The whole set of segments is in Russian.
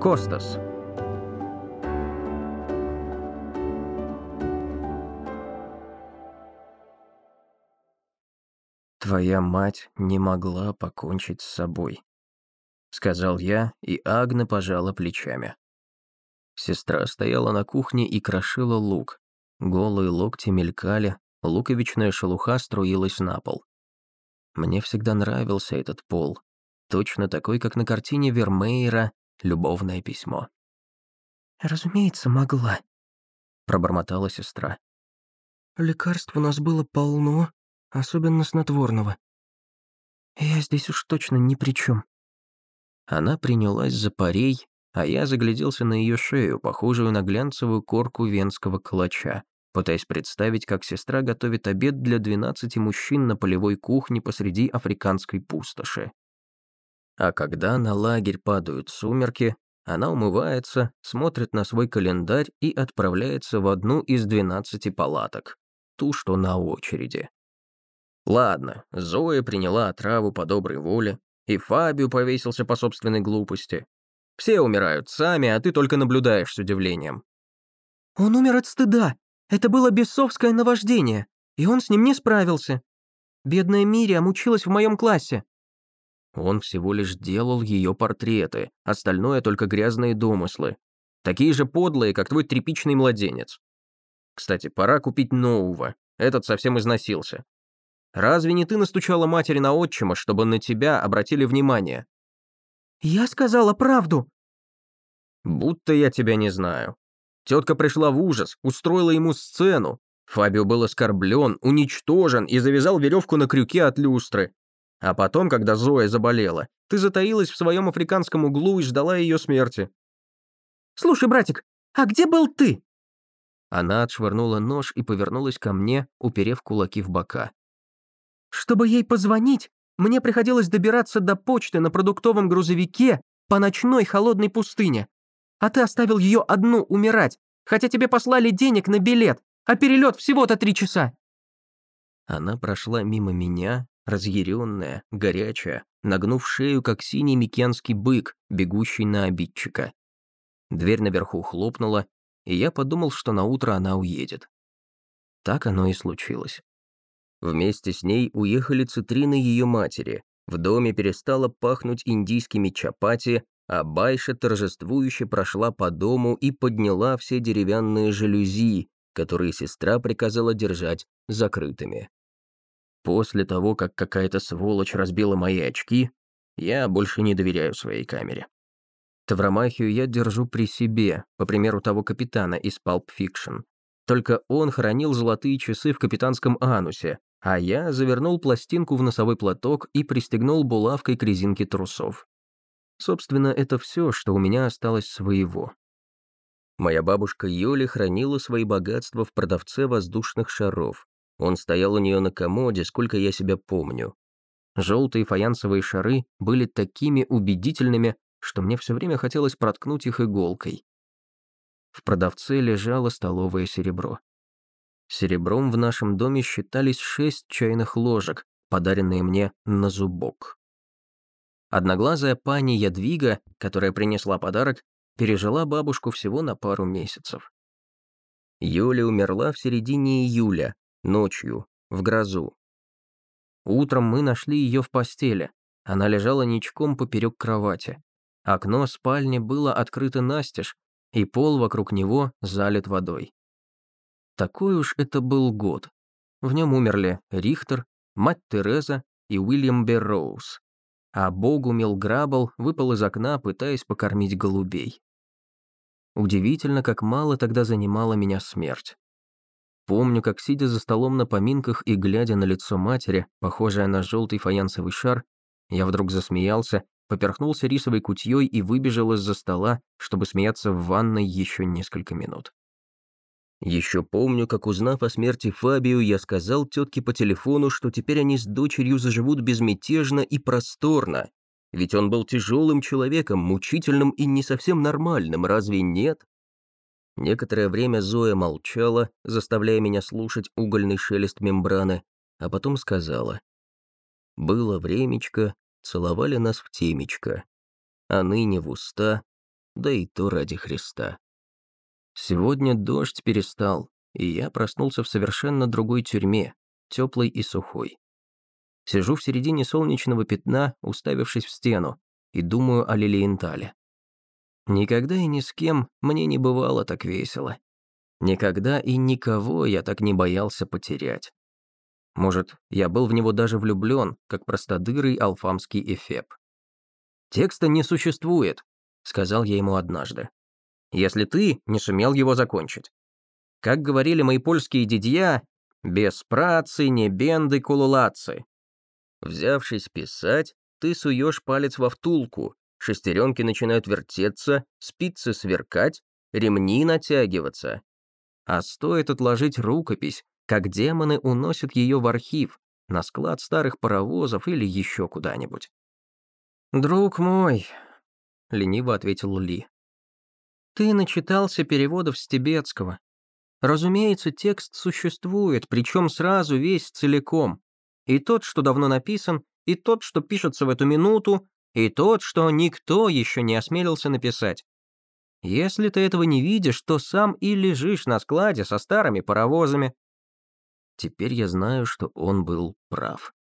Костас. «Твоя мать не могла покончить с собой», — сказал я, и Агна пожала плечами. Сестра стояла на кухне и крошила лук. Голые локти мелькали, луковичная шелуха струилась на пол. Мне всегда нравился этот пол, точно такой, как на картине Вермеера «Любовное письмо». «Разумеется, могла», — пробормотала сестра. «Лекарств у нас было полно, особенно снотворного. Я здесь уж точно ни при чем. Она принялась за парей, а я загляделся на ее шею, похожую на глянцевую корку венского калача, пытаясь представить, как сестра готовит обед для 12 мужчин на полевой кухне посреди африканской пустоши. А когда на лагерь падают сумерки, она умывается, смотрит на свой календарь и отправляется в одну из 12 палаток, ту, что на очереди. Ладно, Зоя приняла отраву по доброй воле, и Фабио повесился по собственной глупости. Все умирают сами, а ты только наблюдаешь с удивлением. «Он умер от стыда. Это было бесовское наваждение, и он с ним не справился. Бедная Мириам училась в моем классе». Он всего лишь делал ее портреты, остальное только грязные домыслы. Такие же подлые, как твой тряпичный младенец. Кстати, пора купить нового. Этот совсем износился. Разве не ты настучала матери на отчима, чтобы на тебя обратили внимание?» «Я сказала правду!» «Будто я тебя не знаю. Тетка пришла в ужас, устроила ему сцену. Фабио был оскорблен, уничтожен и завязал веревку на крюке от люстры. А потом, когда Зоя заболела, ты затаилась в своем африканском углу и ждала ее смерти». «Слушай, братик, а где был ты?» Она отшвырнула нож и повернулась ко мне, уперев кулаки в бока. Чтобы ей позвонить, мне приходилось добираться до почты на продуктовом грузовике по ночной холодной пустыне. А ты оставил ее одну умирать, хотя тебе послали денег на билет, а перелет всего-то три часа». Она прошла мимо меня, разъяренная, горячая, нагнув шею, как синий микенский бык, бегущий на обидчика. Дверь наверху хлопнула, и я подумал, что на утро она уедет. Так оно и случилось. Вместе с ней уехали цитрины ее матери. В доме перестало пахнуть индийскими чапати, а Байша торжествующе прошла по дому и подняла все деревянные жалюзи, которые сестра приказала держать закрытыми. После того, как какая-то сволочь разбила мои очки, я больше не доверяю своей камере. Тавромахию я держу при себе, по примеру того капитана из Pulp Fiction. Только он хранил золотые часы в капитанском анусе, а я завернул пластинку в носовой платок и пристегнул булавкой к резинке трусов. Собственно, это все, что у меня осталось своего. Моя бабушка Йоли хранила свои богатства в продавце воздушных шаров. Он стоял у нее на комоде, сколько я себя помню. Желтые фаянсовые шары были такими убедительными, что мне все время хотелось проткнуть их иголкой. В продавце лежало столовое серебро. Серебром в нашем доме считались шесть чайных ложек, подаренные мне на зубок. Одноглазая пани Ядвига, которая принесла подарок, пережила бабушку всего на пару месяцев. Юля умерла в середине июля, ночью, в грозу. Утром мы нашли ее в постели. Она лежала ничком поперек кровати. Окно спальни было открыто настежь, и пол вокруг него залит водой. Такой уж это был год. В нем умерли Рихтер, мать Тереза и Уильям Берроуз. А Богумил Грабл выпал из окна, пытаясь покормить голубей. Удивительно, как мало тогда занимала меня смерть. Помню, как, сидя за столом на поминках и глядя на лицо матери, похожее на желтый фаянсовый шар, я вдруг засмеялся, поперхнулся рисовой кутьей и выбежал из-за стола, чтобы смеяться в ванной еще несколько минут. Еще помню, как узнав о смерти Фабио, я сказал тетке по телефону, что теперь они с дочерью заживут безмятежно и просторно. Ведь он был тяжелым человеком, мучительным и не совсем нормальным, разве нет? Некоторое время Зоя молчала, заставляя меня слушать угольный шелест мембраны, а потом сказала. «Было времечко, целовали нас в темечко, а ныне в уста да и то ради Христа. Сегодня дождь перестал, и я проснулся в совершенно другой тюрьме, теплой и сухой. Сижу в середине солнечного пятна, уставившись в стену, и думаю о Лилиентале. Никогда и ни с кем мне не бывало так весело. Никогда и никого я так не боялся потерять. Может, я был в него даже влюблен, как простодырый алфамский эфеп. «Текста не существует», — сказал я ему однажды. «Если ты не сумел его закончить. Как говорили мои польские дядья, без працы, не бенды, кулулацы. Взявшись писать, ты суешь палец во втулку, шестеренки начинают вертеться, спицы сверкать, ремни натягиваться. А стоит отложить рукопись, как демоны уносят ее в архив, на склад старых паровозов или еще куда-нибудь. «Друг мой», — лениво ответил Ли, — «ты начитался переводов с тибетского. Разумеется, текст существует, причем сразу весь целиком. И тот, что давно написан, и тот, что пишется в эту минуту, и тот, что никто еще не осмелился написать. Если ты этого не видишь, то сам и лежишь на складе со старыми паровозами. Теперь я знаю, что он был прав.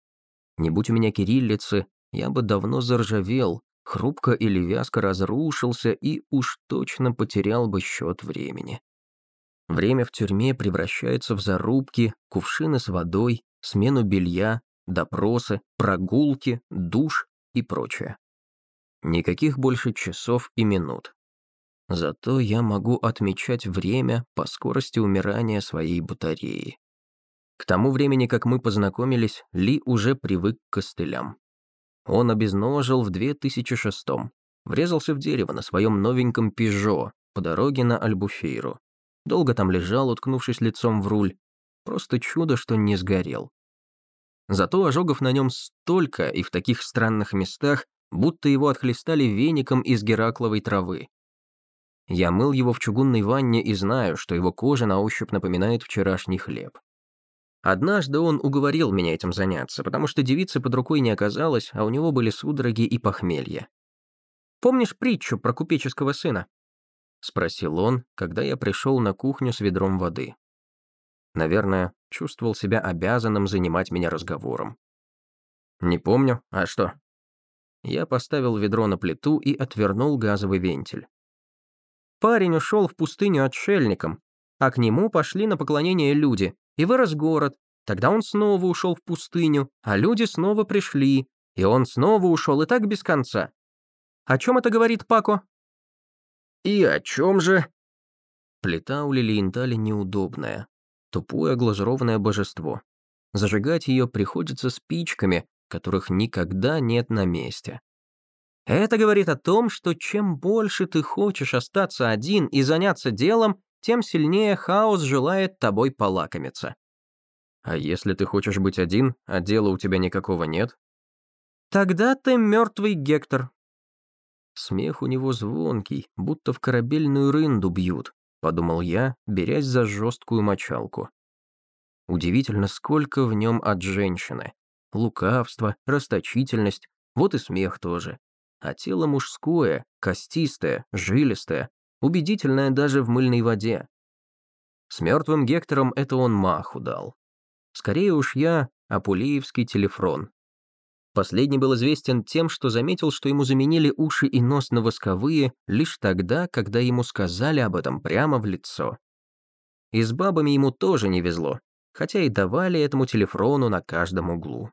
Не будь у меня кириллицы, я бы давно заржавел, хрупко или вязко разрушился и уж точно потерял бы счет времени. Время в тюрьме превращается в зарубки, кувшины с водой, смену белья, допросы, прогулки, душ и прочее. Никаких больше часов и минут. Зато я могу отмечать время по скорости умирания своей батареи. К тому времени, как мы познакомились, Ли уже привык к костылям. Он обезножил в 2006-м, врезался в дерево на своем новеньком «Пежо» по дороге на Альбуфейру. Долго там лежал, уткнувшись лицом в руль. Просто чудо, что не сгорел. Зато ожогов на нем столько и в таких странных местах, будто его отхлестали веником из геракловой травы. Я мыл его в чугунной ванне и знаю, что его кожа на ощупь напоминает вчерашний хлеб. Однажды он уговорил меня этим заняться, потому что девицы под рукой не оказалось, а у него были судороги и похмелье. «Помнишь притчу про купеческого сына?» — спросил он, когда я пришел на кухню с ведром воды. Наверное, чувствовал себя обязанным занимать меня разговором. «Не помню, а что?» Я поставил ведро на плиту и отвернул газовый вентиль. Парень ушел в пустыню отшельником, а к нему пошли на поклонение люди, и вырос город. Тогда он снова ушел в пустыню, а люди снова пришли, и он снова ушел, и так без конца. О чем это говорит Пако? И о чем же? Плита у Лилиентали неудобная. Тупое глазурованное божество. Зажигать ее приходится спичками, которых никогда нет на месте. Это говорит о том, что чем больше ты хочешь остаться один и заняться делом, тем сильнее хаос желает тобой полакомиться. А если ты хочешь быть один, а дела у тебя никакого нет? Тогда ты мертвый Гектор. Смех у него звонкий, будто в корабельную рынду бьют, подумал я, берясь за жесткую мочалку. Удивительно, сколько в нем от женщины. Лукавство, расточительность, вот и смех тоже. А тело мужское, костистое, жилистое, убедительное даже в мыльной воде. С мертвым Гектором это он маху дал. Скорее уж я Апулеевский телефрон. Последний был известен тем, что заметил, что ему заменили уши и нос на восковые лишь тогда, когда ему сказали об этом прямо в лицо. И с бабами ему тоже не везло, хотя и давали этому телефрону на каждом углу.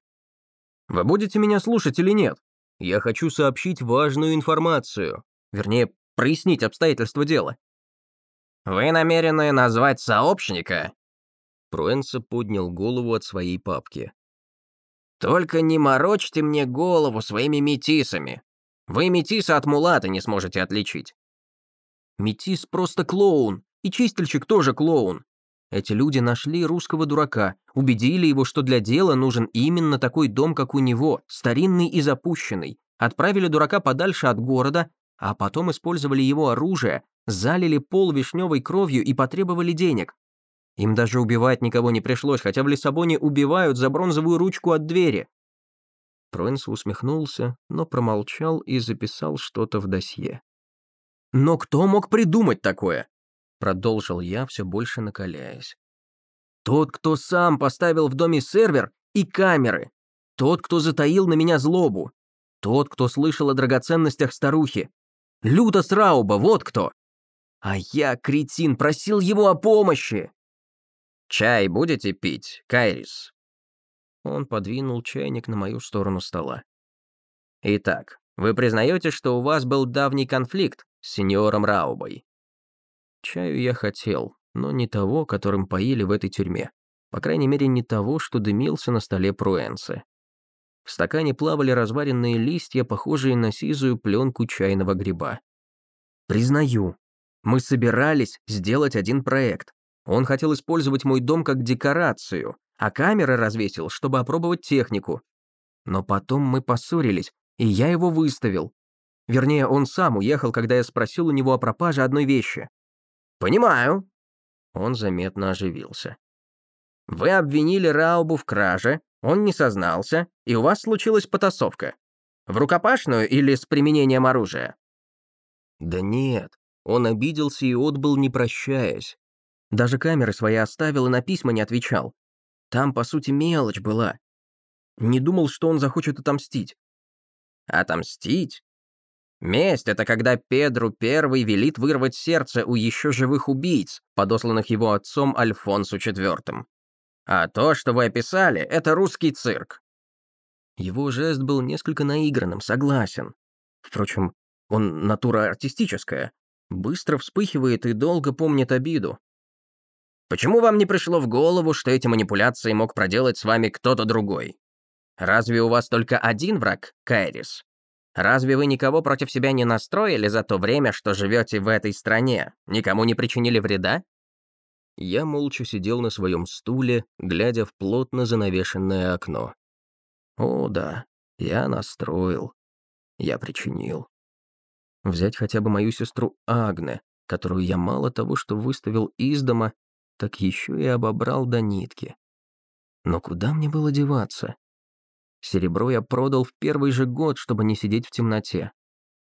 «Вы будете меня слушать или нет? Я хочу сообщить важную информацию. Вернее, прояснить обстоятельства дела». «Вы намерены назвать сообщника?» Пруэнса поднял голову от своей папки. «Только не морочьте мне голову своими метисами. Вы метиса от мулата не сможете отличить». «Метис просто клоун, и чистильщик тоже клоун. Эти люди нашли русского дурака, убедили его, что для дела нужен именно такой дом, как у него, старинный и запущенный, отправили дурака подальше от города, а потом использовали его оружие, залили пол вишневой кровью и потребовали денег. Им даже убивать никого не пришлось, хотя в Лиссабоне убивают за бронзовую ручку от двери. Пройнс усмехнулся, но промолчал и записал что-то в досье. Но кто мог придумать такое? Продолжил я, все больше накаляясь. Тот, кто сам поставил в доме сервер и камеры. Тот, кто затаил на меня злобу. Тот, кто слышал о драгоценностях старухи. Люта Срауба, вот кто. А я, кретин, просил его о помощи. «Чай будете пить, Кайрис?» Он подвинул чайник на мою сторону стола. «Итак, вы признаете, что у вас был давний конфликт с сеньором Раубой?» Чаю я хотел, но не того, которым поили в этой тюрьме. По крайней мере, не того, что дымился на столе Пруэнсы. В стакане плавали разваренные листья, похожие на сизую пленку чайного гриба. «Признаю, мы собирались сделать один проект. Он хотел использовать мой дом как декорацию, а камеры развесил, чтобы опробовать технику. Но потом мы поссорились, и я его выставил. Вернее, он сам уехал, когда я спросил у него о пропаже одной вещи. «Понимаю». Он заметно оживился. «Вы обвинили Раубу в краже, он не сознался, и у вас случилась потасовка. В рукопашную или с применением оружия?» «Да нет, он обиделся и отбыл, не прощаясь. Даже камеры свои оставил и на письма не отвечал. Там, по сути, мелочь была. Не думал, что он захочет отомстить. Отомстить? Месть — это когда Педру Первый велит вырвать сердце у еще живых убийц, подосланных его отцом Альфонсу IV. А то, что вы описали, это русский цирк. Его жест был несколько наигранным, согласен. Впрочем, он натура артистическая, быстро вспыхивает и долго помнит обиду. Почему вам не пришло в голову, что эти манипуляции мог проделать с вами кто-то другой? Разве у вас только один враг, Кайрис? Разве вы никого против себя не настроили за то время, что живете в этой стране? Никому не причинили вреда? Я молча сидел на своем стуле, глядя в плотно занавешенное окно. О, да, я настроил. Я причинил. Взять хотя бы мою сестру Агне, которую я мало того, что выставил из дома, так еще и обобрал до нитки. Но куда мне было деваться? Серебро я продал в первый же год, чтобы не сидеть в темноте.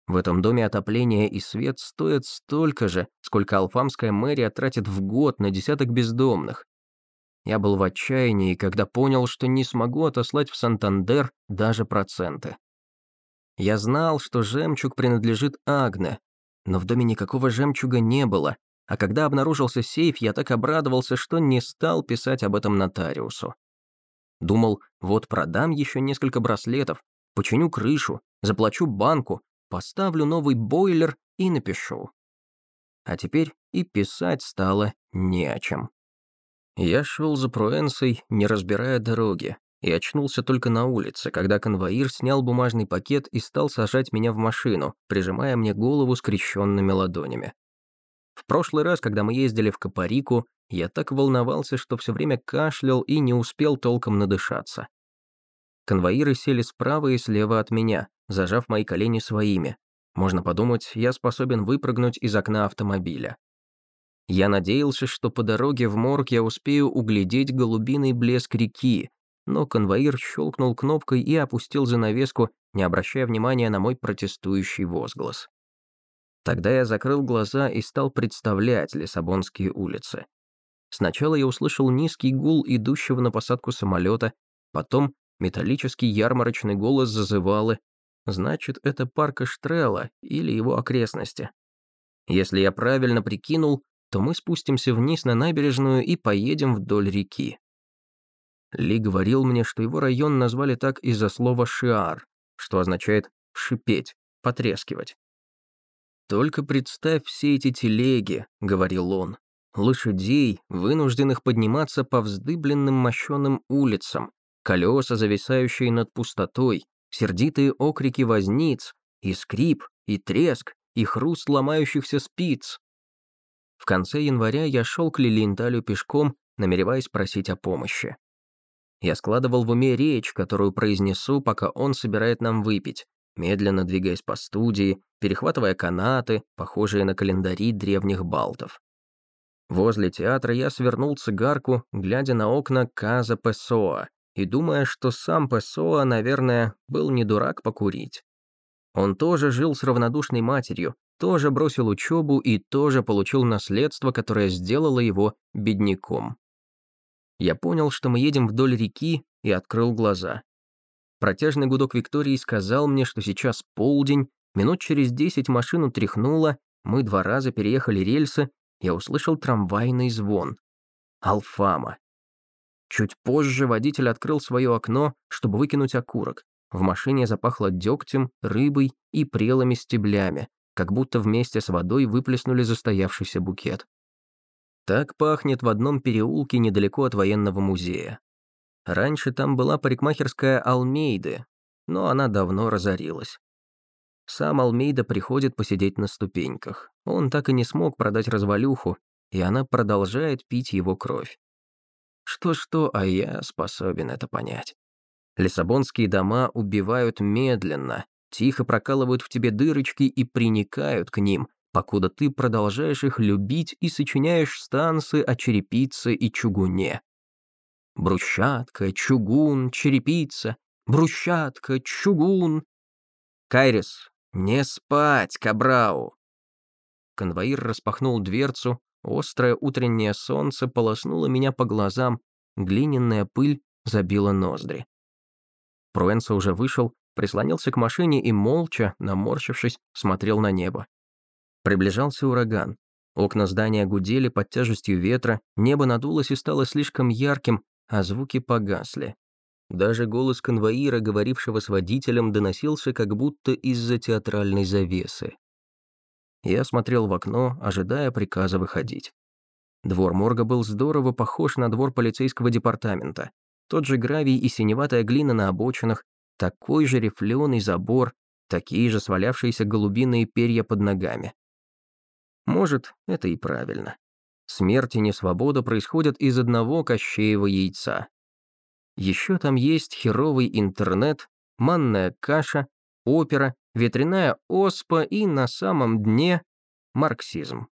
В этом доме отопление и свет стоят столько же, сколько алфамская мэрия тратит в год на десяток бездомных. Я был в отчаянии, когда понял, что не смогу отослать в Сантандер даже проценты. Я знал, что жемчуг принадлежит Агне, но в доме никакого жемчуга не было, а когда обнаружился сейф, я так обрадовался, что не стал писать об этом нотариусу. Думал, вот продам еще несколько браслетов, починю крышу, заплачу банку, поставлю новый бойлер и напишу. А теперь и писать стало не о чем. Я шел за Пруэнсой, не разбирая дороги, и очнулся только на улице, когда конвоир снял бумажный пакет и стал сажать меня в машину, прижимая мне голову скрещенными ладонями. В прошлый раз, когда мы ездили в Капарику, я так волновался, что все время кашлял и не успел толком надышаться. Конвоиры сели справа и слева от меня, зажав мои колени своими. Можно подумать, я способен выпрыгнуть из окна автомобиля. Я надеялся, что по дороге в морг я успею углядеть голубиный блеск реки, но конвоир щелкнул кнопкой и опустил занавеску, не обращая внимания на мой протестующий возглас. Тогда я закрыл глаза и стал представлять Лиссабонские улицы. Сначала я услышал низкий гул идущего на посадку самолета, потом металлический ярмарочный голос зазывалы. Значит, это парк Эштрелла или его окрестности. Если я правильно прикинул, то мы спустимся вниз на набережную и поедем вдоль реки. ли говорил мне, что его район назвали так из-за слова «шиар», что означает «шипеть», «потрескивать». «Только представь все эти телеги», — говорил он, лошадей, вынужденных подниматься по вздыбленным мощеным улицам, колеса, зависающие над пустотой, сердитые окрики возниц, и скрип, и треск, и хруст ломающихся спиц. В конце января я шел к Лилиенталю пешком, намереваясь просить о помощи. Я складывал в уме речь, которую произнесу, пока он собирает нам выпить, медленно двигаясь по студии, перехватывая канаты, похожие на календари древних балтов. Возле театра я свернул цигарку, глядя на окна Каза Песоа, и думая, что сам Песоа, наверное, был не дурак покурить. Он тоже жил с равнодушной матерью, тоже бросил учебу и тоже получил наследство, которое сделало его бедняком. Я понял, что мы едем вдоль реки, и открыл глаза. Протяжный гудок Виктории сказал мне, что сейчас полдень, минут через десять машину тряхнуло, мы два раза переехали рельсы, я услышал трамвайный звон. Алфама. Чуть позже водитель открыл свое окно, чтобы выкинуть окурок. В машине запахло дегтем, рыбой и прелыми стеблями, как будто вместе с водой выплеснули застоявшийся букет. Так пахнет в одном переулке недалеко от военного музея. Раньше там была парикмахерская Алмейды, но она давно разорилась. Сам Алмейда приходит посидеть на ступеньках. Он так и не смог продать развалюху, и она продолжает пить его кровь. Что-что, а я способен это понять. Лиссабонские дома убивают медленно, тихо прокалывают в тебе дырочки и приникают к ним, покуда ты продолжаешь их любить и сочиняешь станцы о черепице и чугуне. Брусчатка, чугун, черепица, брусчатка, чугун. Кайрис, не спать, Кабрау. Конвоир распахнул дверцу, острое утреннее солнце полоснуло меня по глазам, глиняная пыль забила ноздри. Пруэнса уже вышел, прислонился к машине и молча, наморщившись, смотрел на небо. Приближался ураган. Окна здания гудели под тяжестью ветра, небо надулось и стало слишком ярким, а звуки погасли. Даже голос конвоира, говорившего с водителем, доносился как будто из-за театральной завесы. Я смотрел в окно, ожидая приказа выходить. Двор морга был здорово похож на двор полицейского департамента. Тот же гравий и синеватая глина на обочинах, такой же рифленый забор, такие же свалявшиеся голубиные перья под ногами. Может, это и правильно. Смерть и несвобода происходят из одного кощеева яйца. Еще там есть херовый интернет, манная каша, опера, ветряная оспа и на самом дне марксизм.